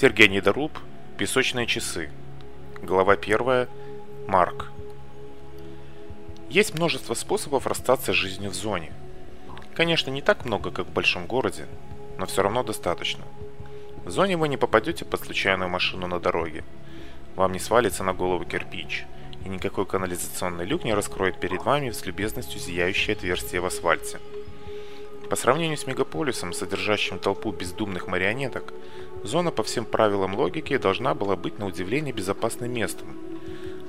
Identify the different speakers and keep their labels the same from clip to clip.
Speaker 1: Сергей Недоруб, «Песочные часы», глава 1, Марк. Есть множество способов расстаться с жизнью в зоне. Конечно, не так много, как в большом городе, но все равно достаточно. В зоне вы не попадете под случайную машину на дороге. Вам не свалится на голову кирпич, и никакой канализационный люк не раскроет перед вами с любезностью зияющее отверстие в асфальте – по сравнению с мегаполисом, содержащим толпу бездумных марионеток, зона по всем правилам логики должна была быть на удивление безопасным местом.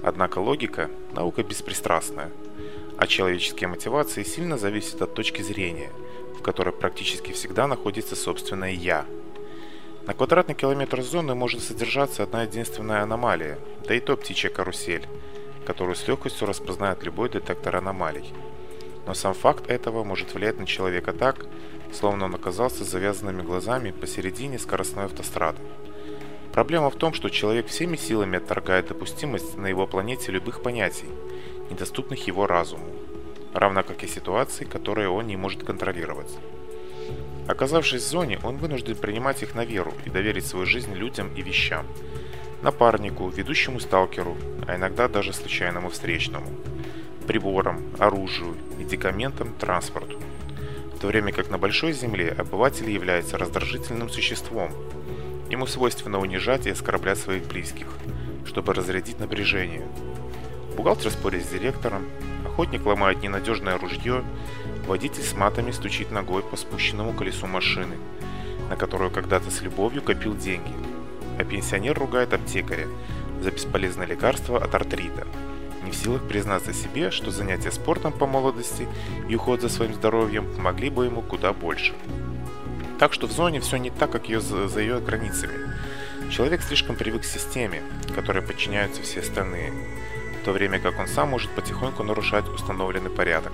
Speaker 1: Однако логика – наука беспристрастная, а человеческие мотивации сильно зависят от точки зрения, в которой практически всегда находится собственное «я». На квадратный километр зоны может содержаться одна единственная аномалия, да и то птичья карусель, которую с легкостью распознает любой детектор аномалий – но сам факт этого может влиять на человека так, словно он оказался завязанными глазами посередине скоростной автострады. Проблема в том, что человек всеми силами отторгает допустимость на его планете любых понятий, недоступных его разуму, равно как и ситуаций, которые он не может контролировать. Оказавшись в зоне, он вынужден принимать их на веру и доверить свою жизнь людям и вещам, напарнику, ведущему сталкеру, а иногда даже случайному встречному – приборам, оружию, медикаментам, транспорту. В то время как на Большой Земле обыватель является раздражительным существом. Ему свойственно унижать и оскорблять своих близких, чтобы разрядить напряжение. Бухгалтер спорит с директором, охотник ломает ненадежное ружье, водитель с матами стучит ногой по спущенному колесу машины, на которую когда-то с любовью копил деньги, а пенсионер ругает аптекаря за бесполезное лекарство от артрита – не в силах признаться себе, что занятия спортом по молодости и уход за своим здоровьем помогли бы ему куда больше. Так что в зоне все не так, как ее, за ее границами. Человек слишком привык к системе, которой подчиняются все остальные, в то время как он сам может потихоньку нарушать установленный порядок.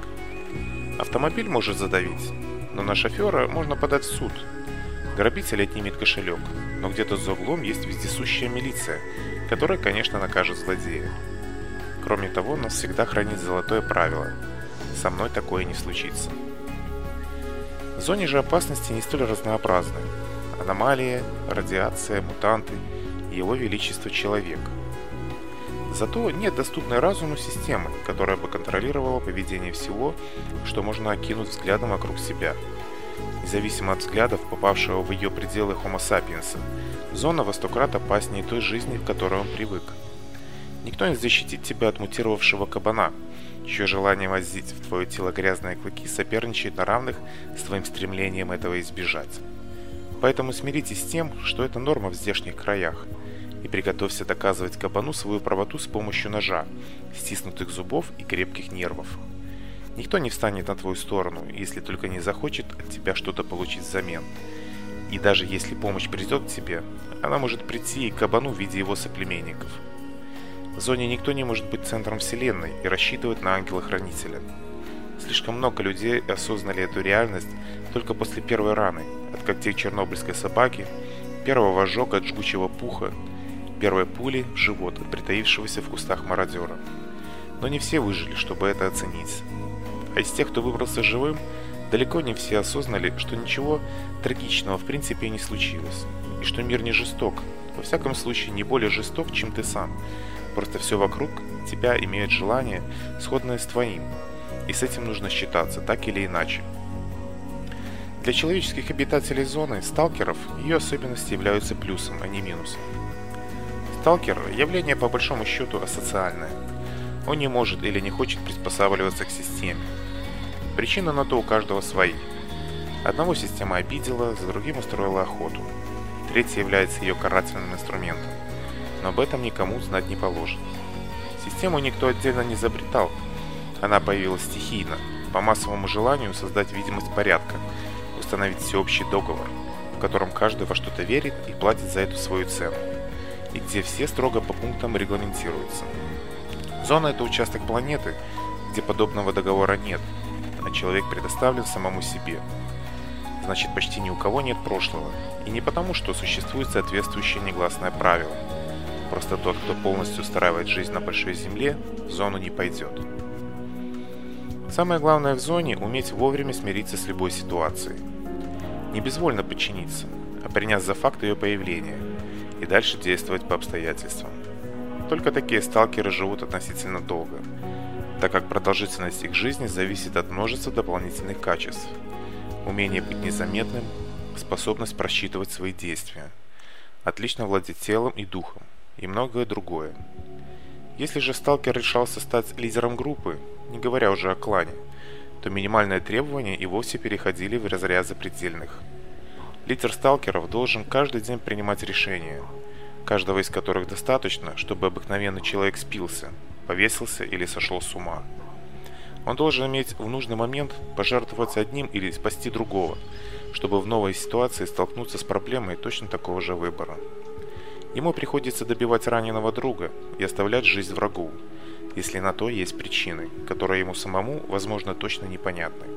Speaker 1: Автомобиль может задавить, но на шофера можно подать в суд. Грабитель отнимет кошелек, но где-то за углом есть вездесущая милиция, которая, конечно, накажет злодея. Кроме того, нас всегда хранит золотое правило. Со мной такое не случится. В зоне же опасности не столь разнообразны. Аномалия, радиация, мутанты, его величество человек. Зато нет доступной разуму системы, которая бы контролировала поведение всего, что можно окинуть взглядом вокруг себя. Независимо от взглядов, попавшего в ее пределы Homo sapiens, зона во сто крат опаснее той жизни, к которой он привык. Никто не защитит тебя от мутировавшего кабана. Чье желание возить в твое тело грязные клыки соперничает на равных с твоим стремлением этого избежать. Поэтому смиритесь с тем, что это норма в здешних краях. И приготовься доказывать кабану свою правоту с помощью ножа, стиснутых зубов и крепких нервов. Никто не встанет на твою сторону, если только не захочет от тебя что-то получить взамен. И даже если помощь придет к тебе, она может прийти и кабану в виде его соплеменников – Зоне никто не может быть центром Вселенной и рассчитывать на ангела-хранителя. Слишком много людей осознали эту реальность только после первой раны, от когтей чернобыльской собаки, первого ожога от жгучего пуха, первой пули в живот от притаившегося в кустах мародера. Но не все выжили, чтобы это оценить. А из тех, кто выбрался живым, далеко не все осознали, что ничего трагичного в принципе не случилось, и что мир не жесток, во всяком случае не более жесток, чем ты сам, Просто все вокруг тебя имеет желание, сходное с твоим, и с этим нужно считаться, так или иначе. Для человеческих обитателей зоны, сталкеров, ее особенности являются плюсом, а не минусом. Сталкер – явление по большому счету асоциальное. Он не может или не хочет приспосабливаться к системе. Причина на то у каждого свои. Одного система обидела, за другим устроила охоту. Третья является ее карательным инструментом но об этом никому знать не положено. Систему никто отдельно не изобретал. Она появилась стихийно, по массовому желанию создать видимость порядка, установить всеобщий договор, в котором каждый во что-то верит и платит за эту свою цену, и где все строго по пунктам регламентируются. Зона – это участок планеты, где подобного договора нет, а человек предоставлен самому себе. Значит, почти ни у кого нет прошлого, и не потому, что существует соответствующее негласное правило – Просто тот, кто полностью устраивает жизнь на большой земле, в зону не пойдет. Самое главное в зоне – уметь вовремя смириться с любой ситуацией. Не безвольно подчиниться, а принять за факт ее появления и дальше действовать по обстоятельствам. Только такие сталкеры живут относительно долго, так как продолжительность их жизни зависит от множества дополнительных качеств. Умение быть незаметным, способность просчитывать свои действия, отлично владеть телом и духом, и многое другое. Если же сталкер решался стать лидером группы, не говоря уже о клане, то минимальные требования и вовсе переходили в разряд запредельных. Лидер сталкеров должен каждый день принимать решения, каждого из которых достаточно, чтобы обыкновенный человек спился, повесился или сошел с ума. Он должен иметь в нужный момент пожертвовать одним или спасти другого, чтобы в новой Ему приходится добивать раненого друга и оставлять жизнь врагу, если на то есть причины, которые ему самому, возможно, точно непонятны.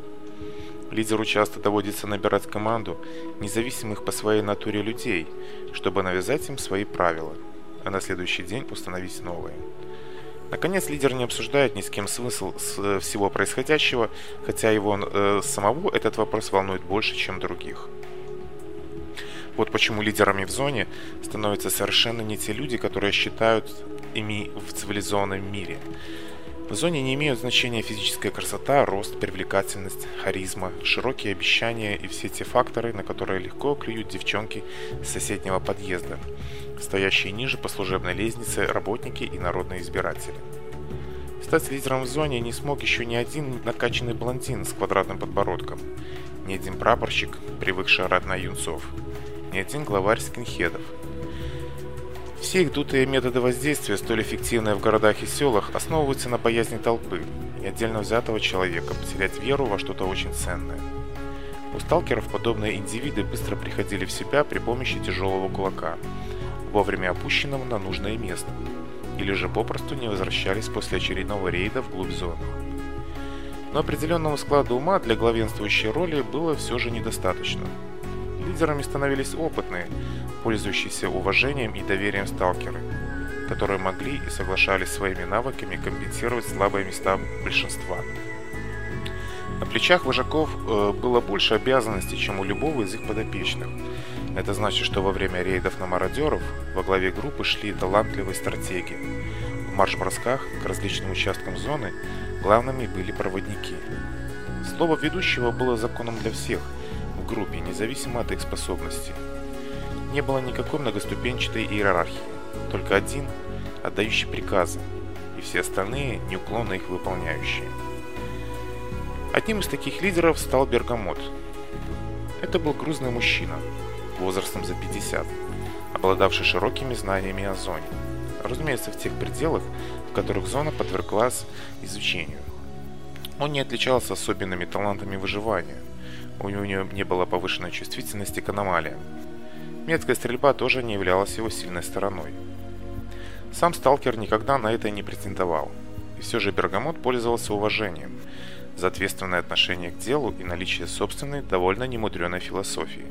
Speaker 1: Лидеру часто доводится набирать команду независимых по своей натуре людей, чтобы навязать им свои правила, а на следующий день установить новые. Наконец, лидер не обсуждает ни с кем смысл э, всего происходящего, хотя его э, самого этот вопрос волнует больше, чем других. Вот почему лидерами в зоне становятся совершенно не те люди, которые считают ими в цивилизованном мире. В зоне не имеют значения физическая красота, рост, привлекательность, харизма, широкие обещания и все те факторы, на которые легко клюют девчонки с соседнего подъезда, стоящие ниже по служебной лестнице работники и народные избиратели. Стать лидером в зоне не смог еще ни один накачанный блондин с квадратным подбородком, ни один прапорщик, привыкший орать на юнцов один главарь скинхедов. Все их дутые методы воздействия, столь эффективные в городах и селах, основываются на боязни толпы и отдельно взятого человека потерять веру во что-то очень ценное. У сталкеров подобные индивиды быстро приходили в себя при помощи тяжелого кулака, вовремя опущенного на нужное место, или же попросту не возвращались после очередного рейда вглубь зоны. Но определенного склада ума для главенствующей роли было все же недостаточно – Лидерами становились опытные, пользующиеся уважением и доверием сталкеры, которые могли и соглашались своими навыками компенсировать слабые места большинства. На плечах вожаков э, было больше обязанностей, чем у любого из их подопечных. Это значит, что во время рейдов на мародеров во главе группы шли талантливые стратеги. В марш-бросках к различным участкам зоны главными были проводники. Слово ведущего было законом для всех – группе, независимо от их способностей. Не было никакой многоступенчатой иерархии, только один, отдающий приказы, и все остальные неуклонно их выполняющие. Одним из таких лидеров стал Бергамот. Это был грузный мужчина, возрастом за 50, обладавший широкими знаниями о зоне. Разумеется, в тех пределах, в которых зона подверглась изучению. Он не отличался особенными талантами выживания – у него не было повышенной чувствительности к аномалиям. Меткая стрельба тоже не являлась его сильной стороной. Сам сталкер никогда на это не претендовал. И все же Бергамот пользовался уважением за ответственное отношение к делу и наличие собственной, довольно немудреной философии.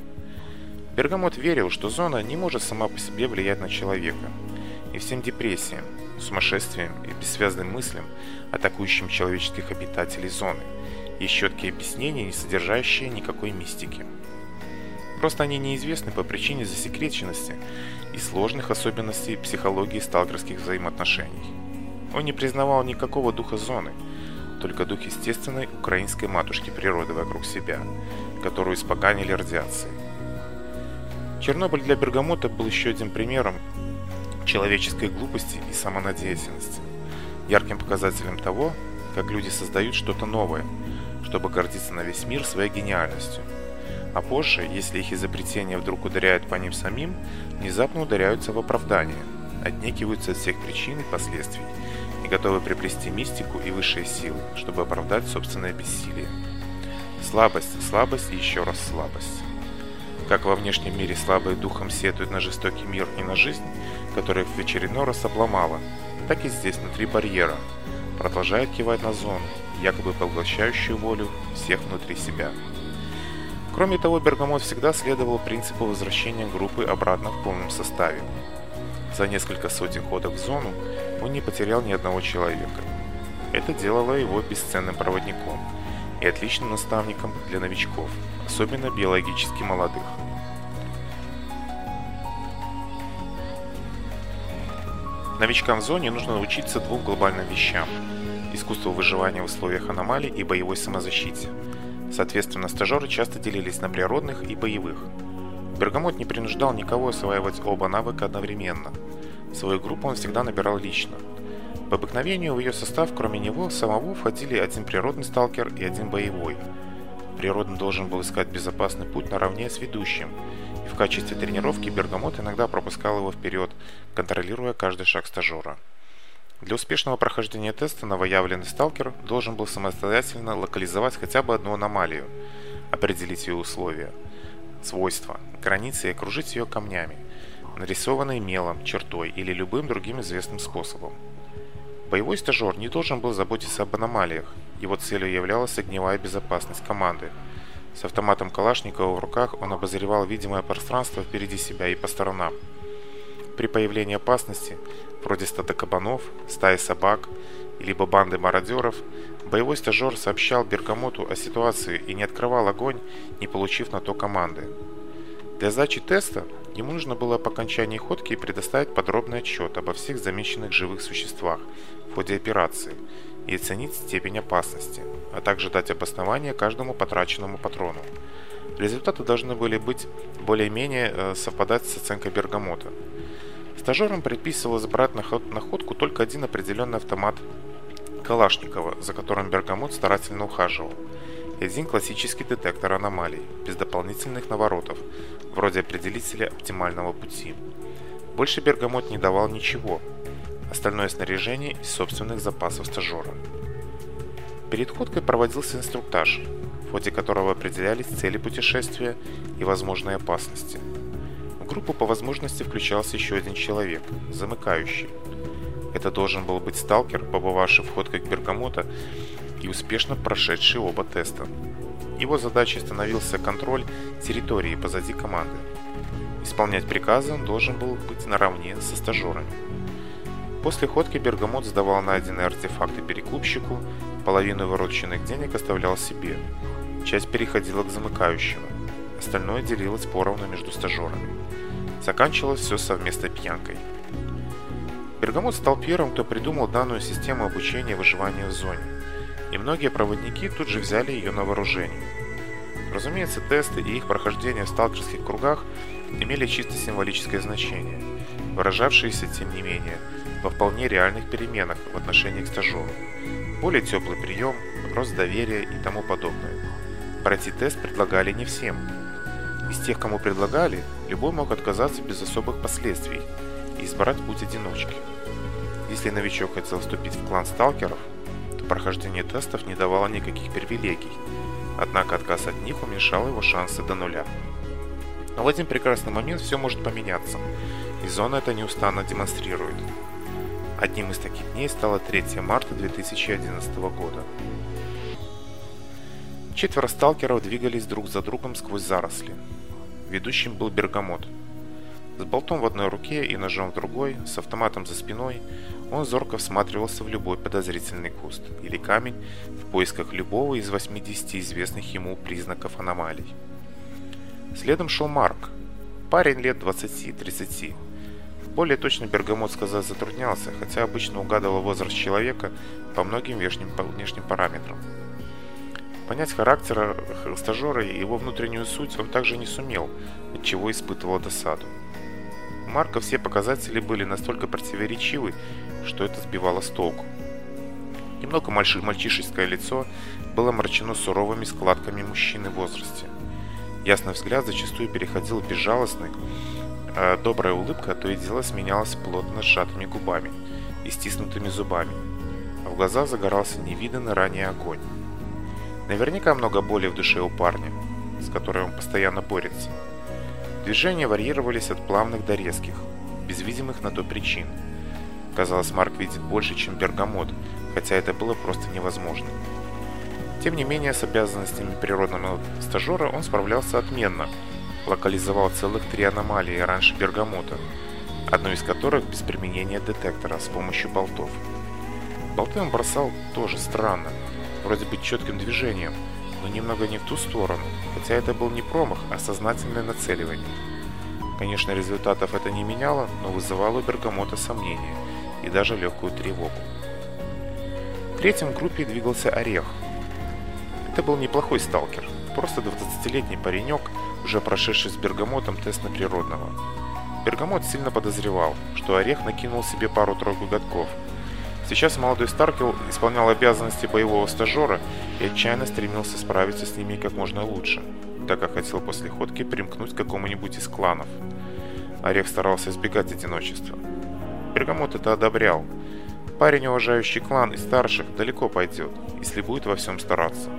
Speaker 1: Бергамот верил, что зона не может сама по себе влиять на человека. И всем депрессиям, сумасшествиям и бессвязным мыслям, атакующим человеческих обитателей зоны – и щеткие объяснения, не содержащие никакой мистики. Просто они неизвестны по причине засекреченности и сложных особенностей психологии сталкерских взаимоотношений. Он не признавал никакого духа зоны, только дух естественной украинской матушки природы вокруг себя, которую испоганили радиации. Чернобыль для Бергамота был еще одним примером человеческой глупости и самонадеятельности, ярким показателем того, как люди создают что-то новое – чтобы гордиться на весь мир своей гениальностью. А позже, если их изобретение вдруг ударяет по ним самим, внезапно ударяются в оправдание, отнекиваются от всех причин и последствий и готовы приплести мистику и высшие силы, чтобы оправдать собственное бессилие. Слабость, слабость и еще раз слабость. Как во внешнем мире слабые духом сетуют на жестокий мир и на жизнь, которая в очередной раз обломала, так и здесь внутри барьера – продолжает кивать на зону, якобы поглощающую волю всех внутри себя. Кроме того, Бергамот всегда следовал принципу возвращения группы обратно в полном составе. За несколько сотен ходов в зону он не потерял ни одного человека. Это делало его бесценным проводником и отличным наставником для новичков, особенно биологически молодых. Новичкам в зоне нужно научиться двум глобальным вещам – искусству выживания в условиях аномалий и боевой самозащите. Соответственно, стажеры часто делились на природных и боевых. Бергамот не принуждал никого осваивать оба навыка одновременно. Свою группу он всегда набирал лично. По обыкновению в ее состав, кроме него, самого входили один природный сталкер и один боевой. Природный должен был искать безопасный путь наравне с ведущим – в качестве тренировки Бергамот иногда пропускал его вперед, контролируя каждый шаг стажера. Для успешного прохождения теста новоявленный сталкер должен был самостоятельно локализовать хотя бы одну аномалию, определить ее условия, свойства, границы и окружить ее камнями, нарисованной мелом, чертой или любым другим известным способом. Боевой стажер не должен был заботиться об аномалиях, его целью являлась огневая безопасность команды – с автоматом Калашникова в руках он обозревал видимое пространство впереди себя и по сторонам. При появлении опасности, вроде стада кабанов, стаи собак, либо банды мародеров, боевой стажер сообщал Бергамоту о ситуации и не открывал огонь, не получив на то команды. Для сдачи теста ему нужно было по окончании ходки предоставить подробный отчет обо всех замеченных живых существах в ходе операции и и оценить степень опасности, а также дать обоснование каждому потраченному патрону. Результаты должны были быть более-менее э, совпадать с оценкой бергамота. Стажерам предписывалось брать находку только один определенный автомат Калашникова, за которым бергамот старательно ухаживал. И один классический детектор аномалий, без дополнительных наворотов, вроде определителя оптимального пути. Больше бергамот не давал ничего – остальное снаряжение из собственных запасов стажера. Перед ходкой проводился инструктаж, в ходе которого определялись цели путешествия и возможные опасности. В группу по возможности включался еще один человек, замыкающий. Это должен был быть сталкер, побывавший в ходках Бергамота и успешно прошедший оба теста. Его задачей становился контроль территории позади команды. Исполнять приказы он должен был быть наравне со стажерами. После ходки Бергамот сдавал найденные артефакты перекупщику, половину вырученных денег оставлял себе. Часть переходила к замыкающему, остальное делилось поровну между стажерами. Заканчивалось все совместной пьянкой. Бергамот стал первым, кто придумал данную систему обучения выживания в зоне, и многие проводники тут же взяли ее на вооружение. Разумеется, тесты и их прохождение в сталкерских кругах имели чисто символическое значение, выражавшееся, тем не менее, во вполне реальных переменах в отношении к стажеру. Более теплый прием, рост доверия и тому подобное. Пройти тест предлагали не всем. Из тех, кому предлагали, любой мог отказаться без особых последствий и избрать путь одиночки. Если новичок хотел вступить в клан сталкеров, то прохождение тестов не давало никаких привилегий, однако отказ от них уменьшал его шансы до нуля. Но а в один прекрасный момент все может поменяться, и зона это неустанно демонстрирует. Одним из таких дней стало 3 марта 2011 года. Четверо сталкеров двигались друг за другом сквозь заросли. Ведущим был Бергамот. С болтом в одной руке и ножом в другой, с автоматом за спиной, он зорко всматривался в любой подозрительный куст или камень в поисках любого из 80 известных ему признаков аномалий. Следом шел Марк, парень лет 20-30, более точно Бергамот сказать затруднялся, хотя обычно угадывал возраст человека по многим внешним, по внешним параметрам. Понять характер э, стажера и его внутреннюю суть он также не сумел, от чего испытывал досаду. У Марка все показатели были настолько противоречивы, что это сбивало с толку. Немного мальчишеское лицо было мрачено суровыми складками мужчины в возрасте. Ясный взгляд зачастую переходил в безжалостный, а добрая улыбка то и дело сменялась плотно сжатыми губами и стиснутыми зубами. А в глазах загорался невиданный ранее огонь. Наверняка много боли в душе у парня, с которой он постоянно борется. Движения варьировались от плавных до резких, без видимых на то причин. Казалось, Марк видит больше, чем бергамот, хотя это было просто невозможно. Тем не менее, с обязанностями природного стажера он справлялся отменно – локализовал целых три аномалии раньше Бергамота, одну из которых без применения детектора с помощью болтов. Болты он бросал тоже странно, вроде бы четким движением, но немного не в ту сторону, хотя это был не промах, а сознательное нацеливание. Конечно, результатов это не меняло, но вызывало у Бергамота сомнения, и даже легкую тревогу. Третьим в группе двигался Орех. Это был уже прошедший с бергамотом тест на природного. Бергамот сильно подозревал, что орех накинул себе пару-тройку годков. Сейчас молодой Старкел исполнял обязанности боевого стажера и отчаянно стремился справиться с ними как можно лучше, так как хотел после ходки примкнуть к какому-нибудь из кланов. Орех старался избегать одиночества. Бергамот это одобрял. Парень, уважающий клан и старших, далеко пойдет, если будет во всем стараться.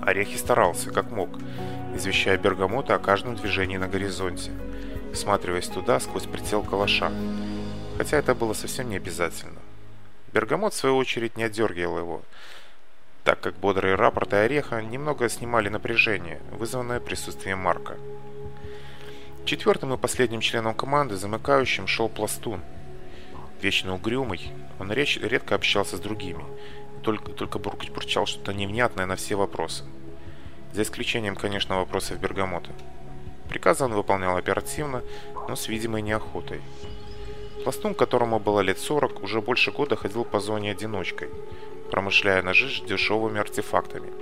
Speaker 1: Орех и старался, как мог, извещая Бергамота о каждом движении на горизонте, всматриваясь туда сквозь прицел калаша. Хотя это было совсем не обязательно. Бергамот, в свою очередь, не отдергивал его, так как бодрые рапорты Ореха немного снимали напряжение, вызванное присутствием Марка. Четвертым и последним членом команды, замыкающим, шел Пластун. Вечно угрюмый, он редко общался с другими, только, только бурчал что-то невнятное на все вопросы – за исключением, конечно, вопросов бергамота. Приказы он выполнял оперативно, но с видимой неохотой. Пластун, которому было лет 40, уже больше года ходил по зоне одиночкой, промышляя на жизнь дешевыми артефактами,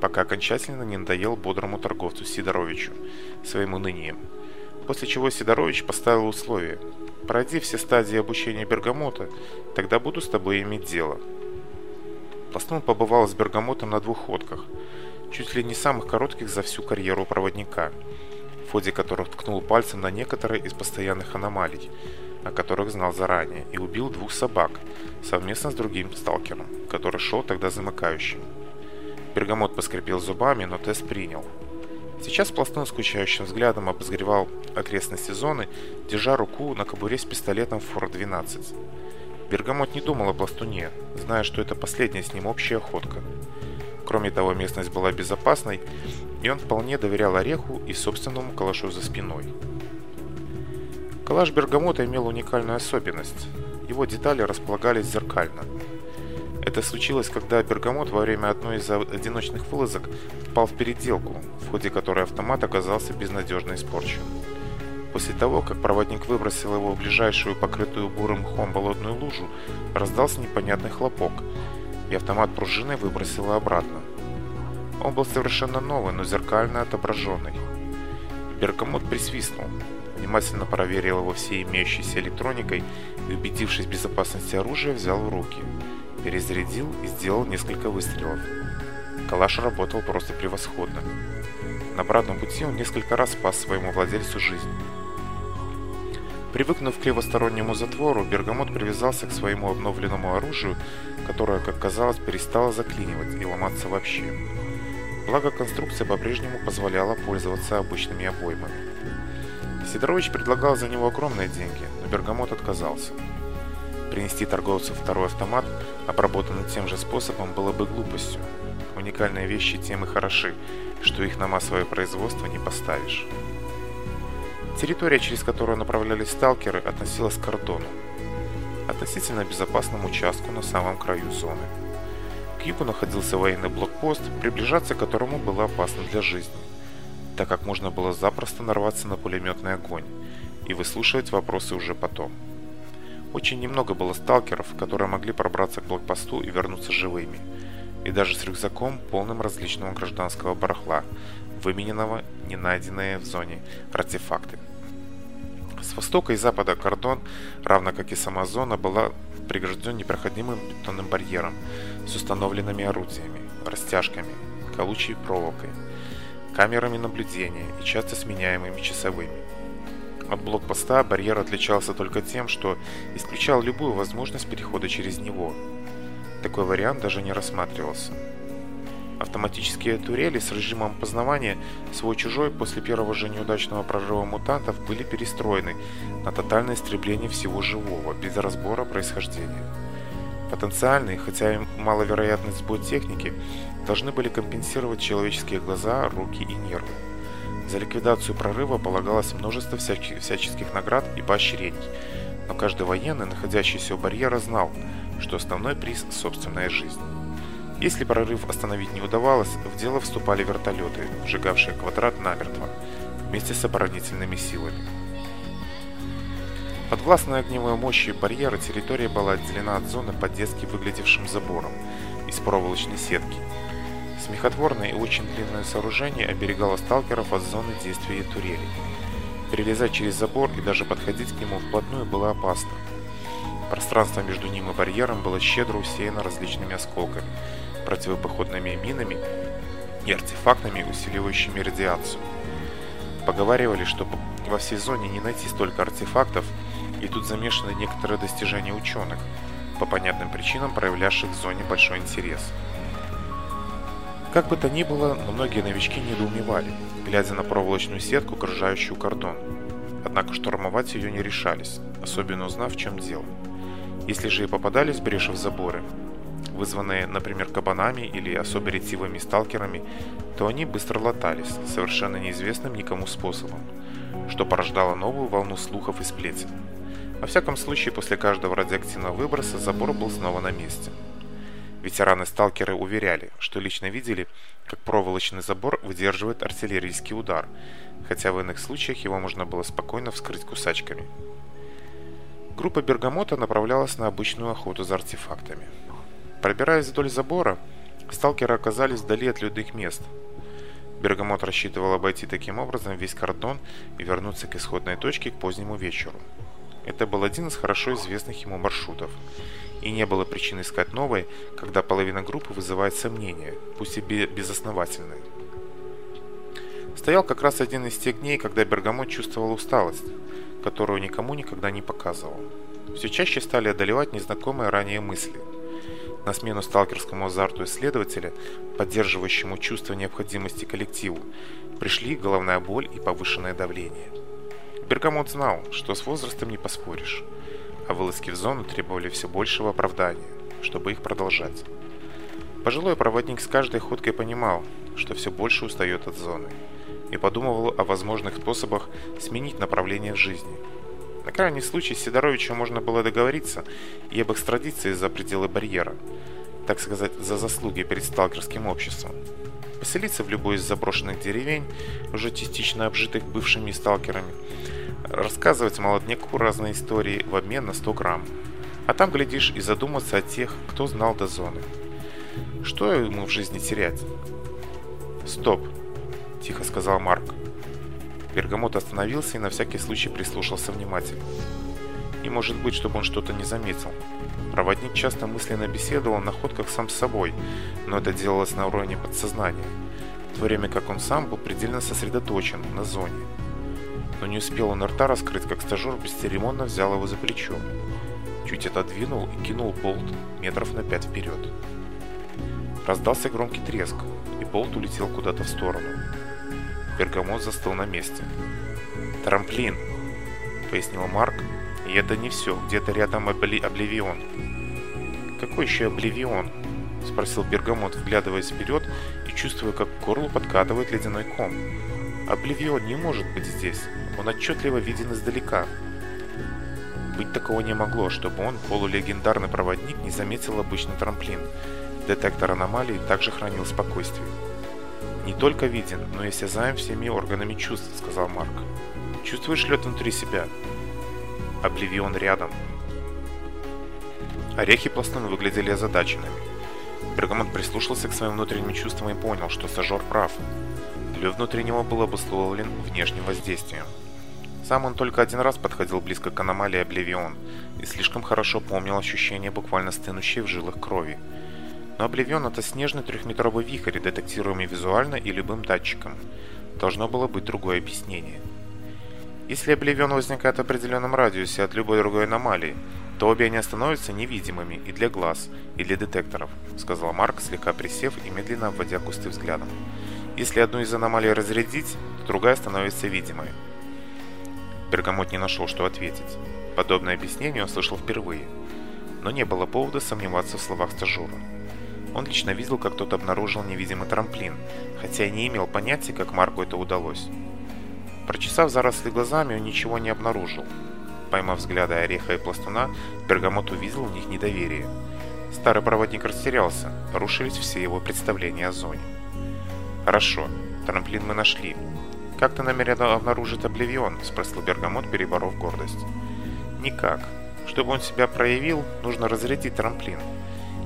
Speaker 1: пока окончательно не надоел бодрому торговцу Сидоровичу, своему нынием. После чего Сидорович поставил условие «Пройди все стадии обучения бергамота, тогда буду с тобой иметь дело». Пластун побывал с бергамотом на двух ходках – чуть ли не самых коротких за всю карьеру проводника, в ходе которых ткнул пальцем на некоторые из постоянных аномалий, о которых знал заранее, и убил двух собак совместно с другим сталкером, который шел тогда замыкающим. Пергамот поскрипел зубами, но тест принял. Сейчас Пластун скучающим взглядом обозревал окрестности зоны, держа руку на кобуре с пистолетом Фор-12. Бергамот не думал о Пластуне, зная, что это последняя с ним общая охотка. Кроме того, местность была безопасной, и он вполне доверял Ореху и собственному калашу за спиной. Калаш Бергамота имел уникальную особенность. Его детали располагались зеркально. Это случилось, когда Бергамот во время одной из одиночных вылазок впал в переделку, в ходе которой автомат оказался безнадежно испорчен. После того, как проводник выбросил его в ближайшую покрытую бурым мхом болотную лужу, раздался непонятный хлопок – и автомат пружины выбросила обратно. Он был совершенно новый, но зеркально отображенный. Беркомот присвистнул, внимательно проверил его всей имеющейся электроникой и, убедившись в безопасности оружия, взял в руки, перезарядил и сделал несколько выстрелов. Калаш работал просто превосходно. На обратном пути он несколько раз спас своему владельцу жизнь. Привыкнув к левостороннему затвору, Бергамот привязался к своему обновленному оружию, которое, как казалось, перестало заклинивать и ломаться вообще. Благо, конструкция по-прежнему позволяла пользоваться обычными обоймами. Сидорович предлагал за него огромные деньги, но Бергамот отказался. Принести торговцу второй автомат, обработанный тем же способом, было бы глупостью. Уникальные вещи тем и хороши, что их на массовое производство не поставишь. Территория, через которую направлялись сталкеры, относилась к кордону, относительно безопасному участку на самом краю зоны. К югу находился военный блокпост, приближаться к которому было опасно для жизни, так как можно было запросто нарваться на пулеметный огонь и выслушивать вопросы уже потом. Очень немного было сталкеров, которые могли пробраться к блокпосту и вернуться живыми, и даже с рюкзаком, полным различного гражданского барахла, вымененного не найденное в зоне артефакты. С востока и запада кордон, равно как и сама зона, была прегражден непроходимым бетонным барьером с установленными орудиями, растяжками, колючей проволокой, камерами наблюдения и часто сменяемыми часовыми. От блокпоста барьер отличался только тем, что исключал любую возможность перехода через него. Такой вариант даже не рассматривался – автоматические турели с режимом познавания свой чужой после первого же неудачного прорыва мутантов были перестроены на тотальное истребление всего живого, без разбора происхождения. Потенциальные, хотя и маловероятный сбой техники, должны были компенсировать человеческие глаза, руки и нервы. За ликвидацию прорыва полагалось множество всяких, всяческих наград и поощрений, но каждый военный, находящийся у барьера, знал, что основной приз – собственная жизнь. Если прорыв остановить не удавалось, в дело вступали вертолеты, сжигавшие квадрат намертво, вместе с оборонительными силами. Подвластной огневой мощи барьера территория была отделена от зоны по-детски выглядевшим забором из проволочной сетки. Смехотворное и очень длинное сооружение оберегало сталкеров от зоны действия турелей. Перелезать через забор и даже подходить к нему вплотную было опасно. Пространство между ним и барьером было щедро усеяно различными осколками, противопехотными минами и артефактами, усиливающими радиацию. Поговаривали, что во всей зоне не найти столько артефактов, и тут замешаны некоторые достижения ученых, по понятным причинам проявлявших в зоне большой интерес. Как бы то ни было, многие новички недоумевали, глядя на проволочную сетку, окружающую кордон. Однако штурмовать ее не решались, особенно узнав, в чем дело. Если же и попадались бреши в заборы, вызванные, например, кабанами или особо ретивыми сталкерами, то они быстро латались, совершенно неизвестным никому способом, что порождало новую волну слухов и сплетен. Во всяком случае, после каждого радиоактивного выброса забор был снова на месте. Ветераны-сталкеры уверяли, что лично видели, как проволочный забор выдерживает артиллерийский удар, хотя в иных случаях его можно было спокойно вскрыть кусачками. Группа Бергамота направлялась на обычную охоту за артефактами. Пробираясь вдоль забора, сталкеры оказались вдали от людных мест. Бергамот рассчитывал обойти таким образом весь кордон и вернуться к исходной точке к позднему вечеру. Это был один из хорошо известных ему маршрутов. И не было причин искать новые, когда половина группы вызывает сомнения, пусть и безосновательные. Стоял как раз один из тех дней, когда Бергамот чувствовал усталость, которую никому никогда не показывал. Все чаще стали одолевать незнакомые ранее мысли – На смену сталкерскому азарту исследователя, поддерживающему чувство необходимости коллективу, пришли головная боль и повышенное давление. Бергамот знал, что с возрастом не поспоришь, а вылазки в зону требовали все большего оправдания, чтобы их продолжать. Пожилой проводник с каждой ходкой понимал, что все больше устает от зоны, и подумывал о возможных способах сменить направление в жизни. На крайний случай с Сидоровичем можно было договориться и об экстрадиции за пределы барьера, так сказать, за заслуги перед сталкерским обществом. Поселиться в любой из заброшенных деревень, уже частично обжитых бывшими сталкерами, рассказывать молодняку разные истории в обмен на 100 грамм. А там, глядишь, и задуматься о тех, кто знал до зоны. Что ему в жизни терять? «Стоп!» – тихо сказал Марк. Пергамот остановился и на всякий случай прислушался внимательно. И, может быть, чтобы он что-то не заметил. Проводник часто мысленно беседовал на ходках сам с собой, но это делалось на уровне подсознания, в то время как он сам был предельно сосредоточен на зоне. Но не успел он рта раскрыть, как стажер бесцеремонно взял его за плечо. Чуть отодвинул и кинул болт метров на пять вперед. Раздался громкий треск, и болт улетел куда-то в сторону. Бергамот застыл на месте. «Трамплин!» — пояснил Марк. «И это не все. Где-то рядом обли... обливион». «Какой еще обливион?» — спросил Бергамот, вглядываясь вперед и чувствуя, как горло подкатывает ледяной ком. «Обливион не может быть здесь. Он отчетливо виден издалека». Быть такого не могло, чтобы он, полулегендарный проводник, не заметил обычный трамплин. Детектор аномалий также хранил спокойствие. Не только виден, но и осязаем всеми органами чувств, сказал Марк. Чувствуешь лед внутри себя? Обливион рядом. Орехи пластуны выглядели озадаченными. Бергамот прислушался к своим внутренним чувствам и понял, что стажер прав. Лед него был обусловлен внешним воздействием. Сам он только один раз подходил близко к аномалии Обливион и слишком хорошо помнил ощущение буквально стынущей в жилах крови – но это снежный трехметровый вихрь, детектируемый визуально и любым датчиком. Должно было быть другое объяснение. Если обливен возникает в определенном радиусе от любой другой аномалии, то обе они становятся невидимыми и для глаз, и для детекторов, сказал Марк, слегка присев и медленно обводя кусты взглядом. Если одну из аномалий разрядить, то другая становится видимой. Бергамот не нашел, что ответить. Подобное объяснение он слышал впервые, но не было повода сомневаться в словах стажера. Он лично видел, как тот обнаружил невидимый трамплин, хотя и не имел понятия, как Марку это удалось. Прочесав заросли глазами, он ничего не обнаружил. Поймав взгляды Ореха и Пластуна, Бергамот увидел в них недоверие. Старый проводник растерялся, рушились все его представления о зоне. «Хорошо, трамплин мы нашли. Как ты намерен обнаружить Обливион?» – спросил Бергамот, переборов гордость. «Никак. Чтобы он себя проявил, нужно разрядить трамплин.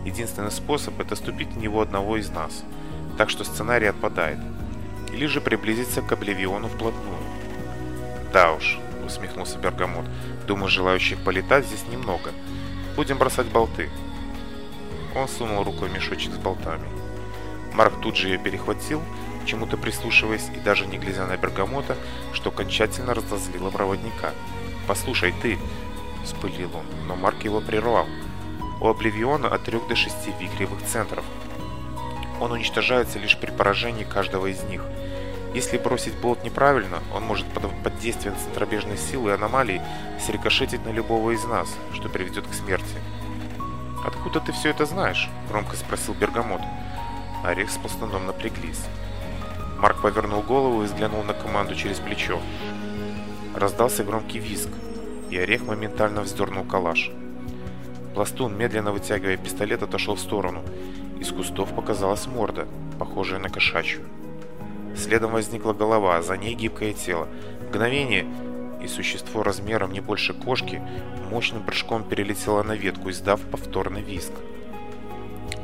Speaker 1: Единственный способ – это ступить в него одного из нас. Так что сценарий отпадает. Или же приблизиться к Обливиону вплотную. «Да уж», – усмехнулся Бергамот, – «думаю, желающих полетать здесь немного. Будем бросать болты». Он сунул рукой мешочек с болтами. Марк тут же ее перехватил, чему-то прислушиваясь и даже не глядя на Бергамота, что окончательно разозлило проводника. «Послушай, ты!» – вспылил он, но Марк его прервал – у Обливиона от 3 до 6 вихревых центров. Он уничтожается лишь при поражении каждого из них. Если бросить болт неправильно, он может под действием центробежной силы и аномалий срикошетить на любого из нас, что приведет к смерти. «Откуда ты все это знаешь?» – громко спросил Бергамот. Орех с постаном напряглись. Марк повернул голову и взглянул на команду через плечо. Раздался громкий визг, и Орех моментально вздернул калаш – Пластун медленно вытягивая пистолет, отошел в сторону. Из кустов показалась морда, похожая на кошачью. Следом возникла голова, а за ней гибкое тело. Мгновение, и существо размером не больше кошки мощным прыжком перелетело на ветку, издав повторный визг.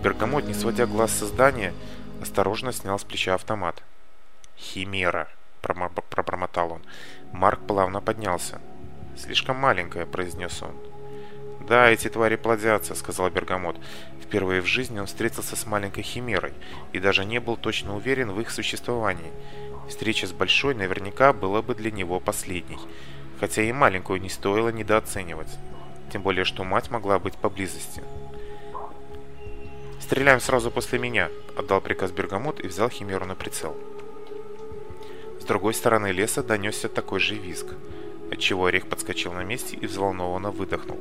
Speaker 1: Бергамот, не сводя глаз со здания, осторожно снял с плеча автомат. «Химера!» – пробормотал он. Марк плавно поднялся. «Слишком маленькая», – произнес он. Да, эти твари плодятся, сказал Бергамот. Впервые в жизни он встретился с маленькой химерой и даже не был точно уверен в их существовании. Встреча с большой наверняка была бы для него последней, хотя и маленькую не стоило недооценивать. Тем более, что мать могла быть поблизости. «Стреляем сразу после меня», — отдал приказ Бергамот и взял химеру на прицел. С другой стороны леса донесся такой же визг, отчего орех подскочил на месте и взволнованно выдохнул.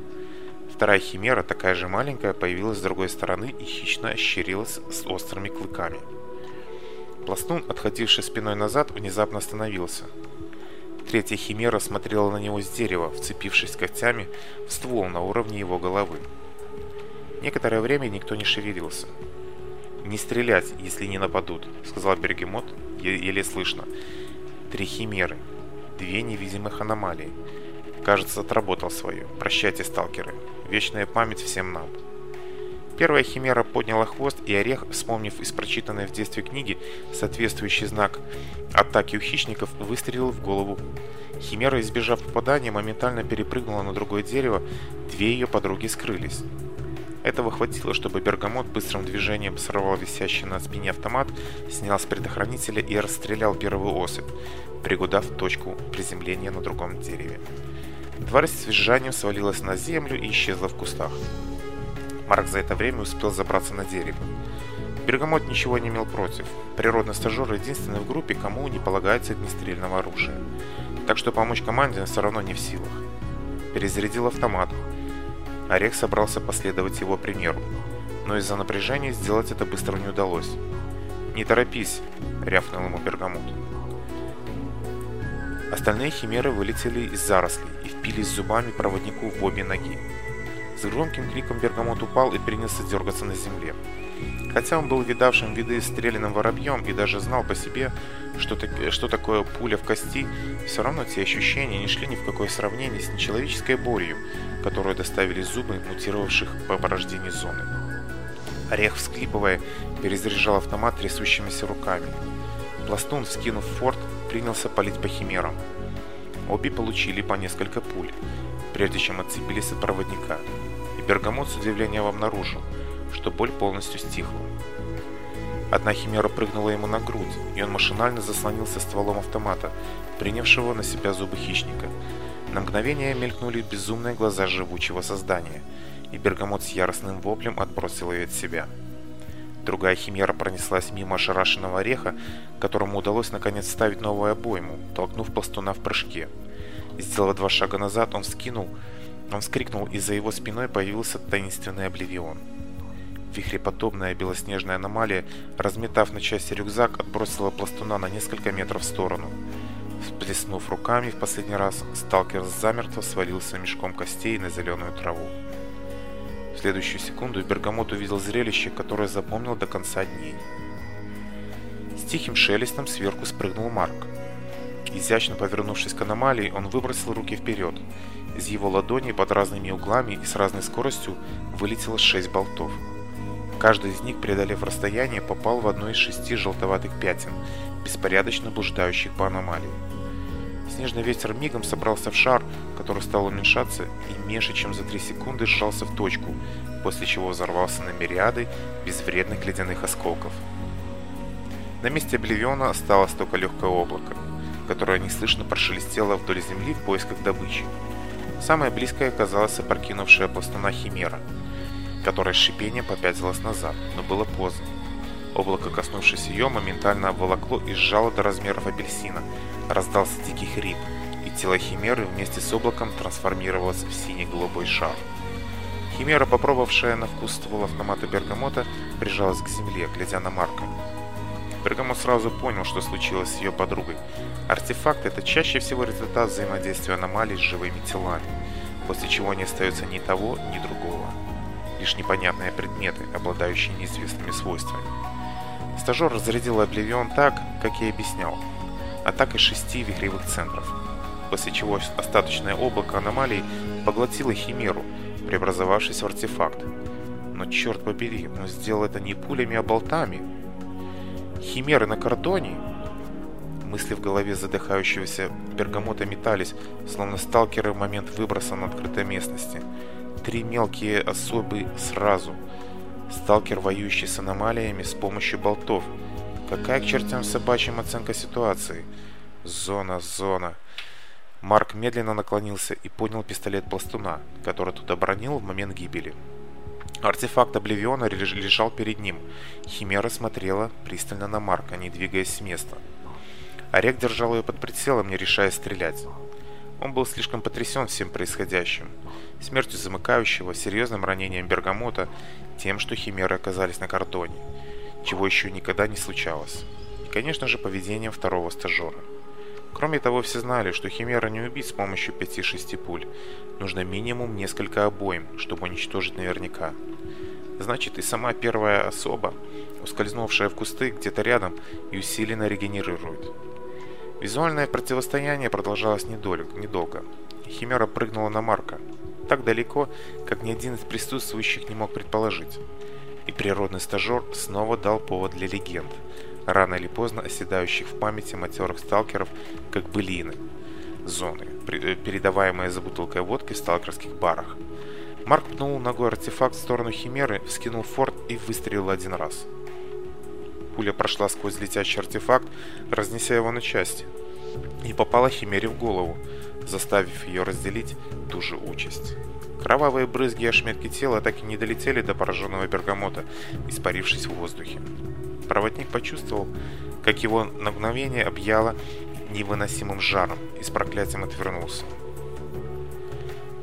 Speaker 1: Вторая химера, такая же маленькая, появилась с другой стороны и хищно ощерилась с острыми клыками. Пластун, отходивший спиной назад, внезапно остановился. Третья химера смотрела на него с дерева, вцепившись когтями в ствол на уровне его головы. Некоторое время никто не шевелился. «Не стрелять, если не нападут», — сказал Бергемот, еле слышно. «Три химеры. Две невидимых аномалии. Кажется, отработал свое. Прощайте, сталкеры» вечная память всем нам. Первая химера подняла хвост, и орех, вспомнив из прочитанной в детстве книги соответствующий знак атаки у хищников, выстрелил в голову. Химера, избежав попадания, моментально перепрыгнула на другое дерево, две ее подруги скрылись. Этого хватило, чтобы Бергамот быстрым движением сорвал висящий на спине автомат, снял с предохранителя и расстрелял первую особь, пригудав точку приземления на другом дереве. Дворец с визжанием свалилась на землю и исчезла в кустах. Марк за это время успел забраться на дерево. Бергамот ничего не имел против. Природный стажер единственный в группе, кому не полагается огнестрельного оружия. Так что помочь команде он все равно не в силах. Перезарядил автомат. Орех собрался последовать его примеру. Но из-за напряжения сделать это быстро не удалось. «Не торопись», — рявкнул ему Бергамот. Остальные химеры вылетели из зарослей и впились зубами проводнику в обе ноги. С громким криком Бергамот упал и принялся дергаться на земле. Хотя он был видавшим виды стрелянным воробьем и даже знал по себе, что, так... что такое пуля в кости, все равно те ощущения не шли ни в какое сравнение с нечеловеческой болью, которую доставили зубы мутировавших по порождению зоны. Орех, всклипывая, перезаряжал автомат трясущимися руками. Пластун, вскинув форт, принялся палить по химерам. Обе получили по несколько пуль, прежде чем отцепились от проводника, и Бергамот с удивлением обнаружил, что боль полностью стихла. Одна химера прыгнула ему на грудь, и он машинально заслонился стволом автомата, принявшего на себя зубы хищника. На мгновение мелькнули безумные глаза живучего создания, и Бергамот с яростным воплем отбросил ее от себя. Другая химера пронеслась мимо ошарашенного ореха, которому удалось наконец ставить новую обойму, толкнув пластуна в прыжке. Сделав два шага назад, он вскинул, он вскрикнул, и за его спиной появился таинственный обливион. Вихреподобная белоснежная аномалия, разметав на части рюкзак, отбросила пластуна на несколько метров в сторону. Всплеснув руками в последний раз, сталкер замертво свалился мешком костей на зеленую траву следующую секунду Бергамот увидел зрелище, которое запомнил до конца дней. С тихим шелестом сверху спрыгнул Марк. Изящно повернувшись к аномалии, он выбросил руки вперед. Из его ладони под разными углами и с разной скоростью вылетело шесть болтов. Каждый из них, преодолев расстояние, попал в одно из шести желтоватых пятен, беспорядочно блуждающих по аномалии. Снежный ветер мигом собрался в шар, который стал уменьшаться и меньше чем за три секунды сжался в точку, после чего взорвался на мириады безвредных ледяных осколков. На месте Обливиона осталось только легкое облако, которое неслышно прошелестело вдоль земли в поисках добычи. Самое близкое оказалась опрокинувшая пластуна Облако, коснувшись ее, моментально обволокло и сжало до размеров апельсина. Раздался дикий хрип, и тело Химеры вместе с облаком трансформировалось в синий-голубой шар. Химера, попробовавшая на вкус стволов Намата Бергамота, прижалась к земле, глядя на Марка. Бергамот сразу понял, что случилось с ее подругой. Артефакт – это чаще всего результат взаимодействия аномалий с живыми телами, после чего не остается ни того, ни другого. Лишь непонятные предметы, обладающие неизвестными свойствами. Стажер разрядил обливион так, как я и объяснял, а так и шести вихревых центров, после чего остаточное облако аномалий поглотило химеру, преобразовавшись в артефакт. Но черт побери, он сделал это не пулями, а болтами. Химеры на кордоне? Мысли в голове задыхающегося бергамота метались, словно сталкеры в момент выброса на открытой местности. Три мелкие особы сразу – сталкер, воюющий с аномалиями с помощью болтов. Какая к чертям собачьим оценка ситуации? Зона, зона. Марк медленно наклонился и поднял пистолет пластуна, который тут обронил в момент гибели. Артефакт Обливиона лежал перед ним. Химера смотрела пристально на Марка, не двигаясь с места. Орек держал ее под прицелом, не решая стрелять. Он был слишком потрясен всем происходящим. Смертью замыкающего, серьезным ранением Бергамота, тем, что химеры оказались на картоне, чего еще никогда не случалось. И, конечно же, поведением второго стажера. Кроме того, все знали, что химера не убить с помощью 5-6 пуль. Нужно минимум несколько обоим, чтобы уничтожить наверняка. Значит, и сама первая особа, ускользнувшая в кусты где-то рядом и усиленно регенерирует. Визуальное противостояние продолжалось недолго. Химера прыгнула на Марка. Так далеко, как ни один из присутствующих не мог предположить. И природный стажер снова дал повод для легенд, рано или поздно оседающих в памяти матерых сталкеров, как былины. Зоны, э, передаваемые за бутылкой водки в сталкерских барах. Марк пнул ногой артефакт в сторону Химеры, вскинул форт и выстрелил один раз пуля прошла сквозь летящий артефакт, разнеся его на части, и попала Химере в голову, заставив ее разделить ту же участь. Кровавые брызги и ошметки тела так и не долетели до пораженного бергамота, испарившись в воздухе. Проводник почувствовал, как его на мгновение объяло невыносимым жаром и с проклятием отвернулся.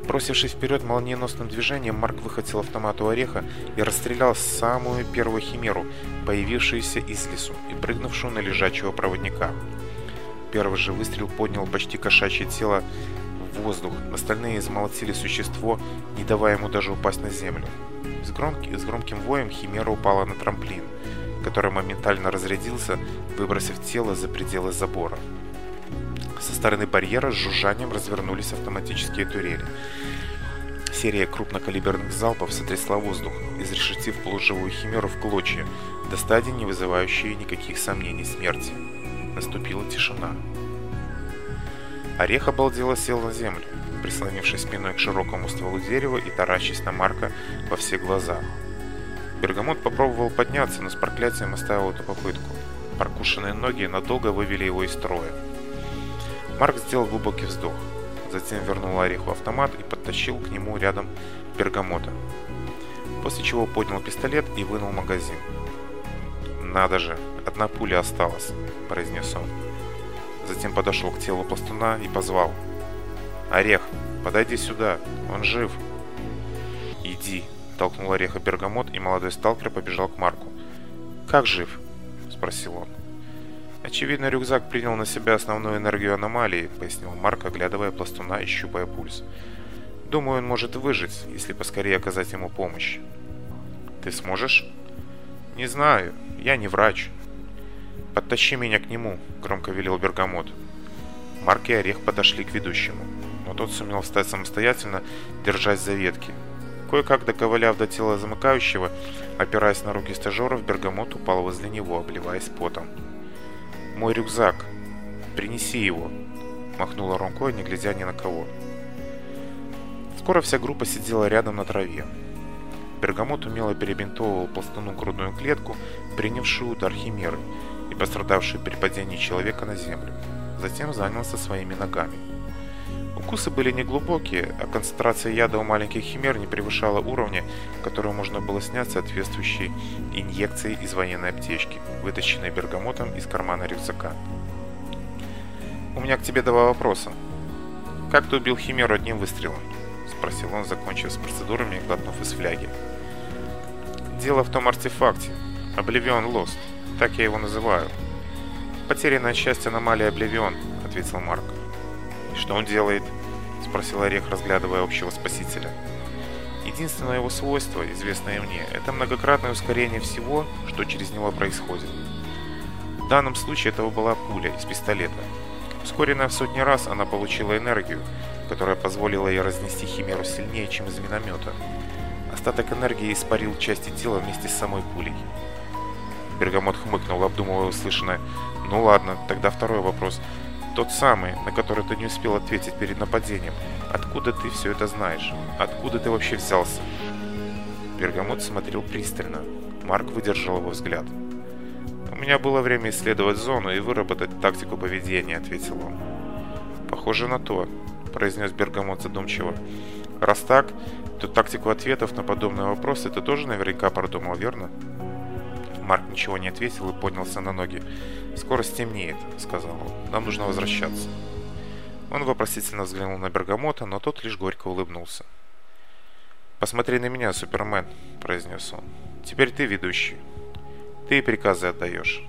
Speaker 1: Бросившись вперед молниеносным движением, Марк выхватил автомат у ореха и расстрелял самую первую химеру, появившуюся из лесу и прыгнувшую на лежачего проводника. Первый же выстрел поднял почти кошачье тело в воздух, остальные измолотили существо, не давая ему даже упасть на землю. С, громки, с громким воем химера упала на трамплин, который моментально разрядился, выбросив тело за пределы забора. Со стороны барьера с жужжанием развернулись автоматические турели. Серия крупнокалиберных залпов сотрясла воздух, изрешетив полуживую химеру в клочья, до стадии, не вызывающей никаких сомнений смерти. Наступила тишина. Орех обалдело сел на землю, прислонившись спиной к широкому стволу дерева и таращась на Марка во все глаза. Бергамот попробовал подняться, но с проклятием оставил эту попытку. Прокушенные ноги надолго вывели его из строя. Марк сделал глубокий вздох. Затем вернул Ореху автомат и подтащил к нему рядом бергамота. После чего поднял пистолет и вынул магазин. «Надо же, одна пуля осталась», – произнес он. Затем подошел к телу пластуна и позвал. «Орех, подойди сюда, он жив». «Иди», – толкнул Ореха Бергамот, и молодой сталкер побежал к Марку. «Как жив?» – спросил он. Очевидно, рюкзак принял на себя основную энергию аномалии, пояснил Марк, оглядывая пластуна и щупая пульс. Думаю, он может выжить, если поскорее оказать ему помощь. Ты сможешь? Не знаю, я не врач. Подтащи меня к нему, громко велел Бергамот. Марк и Орех подошли к ведущему, но тот сумел встать самостоятельно, держась за ветки. Кое-как доковыляв до тела замыкающего, опираясь на руки стажеров, Бергамот упал возле него, обливаясь потом. «Мой рюкзак! Принеси его!» Махнула рукой, не глядя ни на кого. Скоро вся группа сидела рядом на траве. Бергамот умело перебинтовывал пластуну грудную клетку, принявшую удар химеры и пострадавшую при падении человека на Укусы были неглубокие, а концентрация яда у маленьких химер не превышала уровня, который можно было снять соответствующей инъекцией из военной аптечки, вытащенной бергамотом из кармана рюкзака. «У меня к тебе два вопроса. Как ты убил химеру одним выстрелом?» – спросил он, закончив с процедурами и глотнув из фляги. «Дело в том артефакте. Обливион Лост. Так я его называю. Потерянная часть аномалии Обливион», – ответил Марк. «Что он делает?» — спросил Орех, разглядывая общего спасителя. Единственное его свойство, известное мне, это многократное ускорение всего, что через него происходит. В данном случае этого была пуля из пистолета. Ускоренная в сотни раз, она получила энергию, которая позволила ей разнести химеру сильнее, чем из миномета. Остаток энергии испарил части тела вместе с самой пулей. Бергамот хмыкнул, обдумывая услышанное. «Ну ладно, тогда второй вопрос. Тот самый, на который ты не успел ответить перед нападением. Откуда ты все это знаешь? Откуда ты вообще взялся? Бергамот смотрел пристально. Марк выдержал его взгляд. «У меня было время исследовать зону и выработать тактику поведения», — ответил он. «Похоже на то», — произнес Бергамот задумчиво. «Раз так, то тактику ответов на подобные вопросы ты тоже наверняка продумал, верно?» Марк ничего не ответил и поднялся на ноги. «Скоро стемнеет», — сказал он. «Нам нужно возвращаться». Он вопросительно взглянул на Бергамота, но тот лишь горько улыбнулся. «Посмотри на меня, Супермен», — произнес он. «Теперь ты ведущий. Ты приказы отдаешь.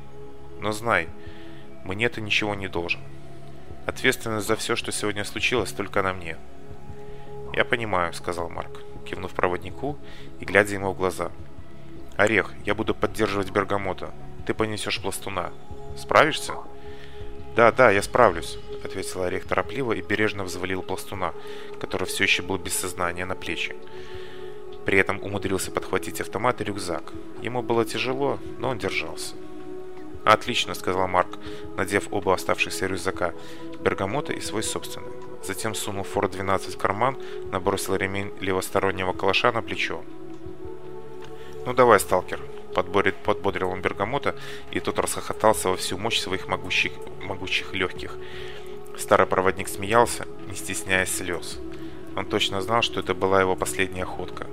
Speaker 1: Но знай, мне ты ничего не должен. Ответственность за все, что сегодня случилось, только на мне». «Я понимаю», — сказал Марк, кивнув проводнику и глядя ему в глаза. «Я «Орех, я буду поддерживать Бергамота. Ты понесешь пластуна. Справишься?» «Да, да, я справлюсь», — ответил Орех торопливо и бережно взвалил пластуна, который все еще был без сознания на плечи. При этом умудрился подхватить автомат и рюкзак. Ему было тяжело, но он держался. «Отлично», — сказал Марк, надев оба оставшихся рюкзака, бергамота и свой собственный. Затем сунул Форд-12 в карман, набросил ремень левостороннего калаша на плечо. Ну давай, сталкер, подборит, подбодрил он Бергамота, и тот расхохотался во всю мощь своих могущих, могучих легких. Старый проводник смеялся, не стесняясь слез. Он точно знал, что это была его последняя охотка.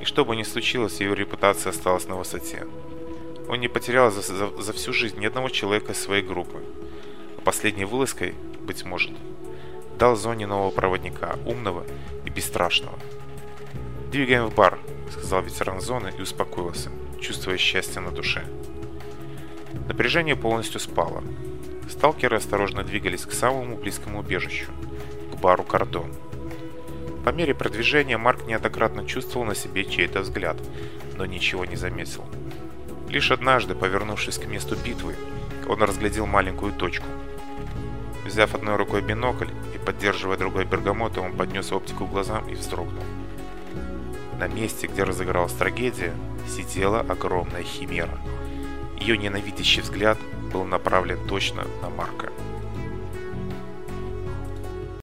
Speaker 1: И что бы ни случилось, ее репутация осталась на высоте. Он не потерял за, за, за всю жизнь ни одного человека из своей группы. А последней вылазкой, быть может, дал зоне нового проводника, умного и бесстрашного. «Двигаем в бар», сказал ветеран зоны и успокоился, чувствуя счастье на душе. Напряжение полностью спало. Сталкеры осторожно двигались к самому близкому убежищу, к бару Кордон. По мере продвижения Марк неоднократно чувствовал на себе чей-то взгляд, но ничего не заметил. Лишь однажды, повернувшись к месту битвы, он разглядел маленькую точку. Взяв одной рукой бинокль и поддерживая другой бергамотом, он поднес оптику к глазам и вздрогнул на месте, где разыгралась трагедия, сидела огромная химера. Ее ненавидящий взгляд был направлен точно на Марка.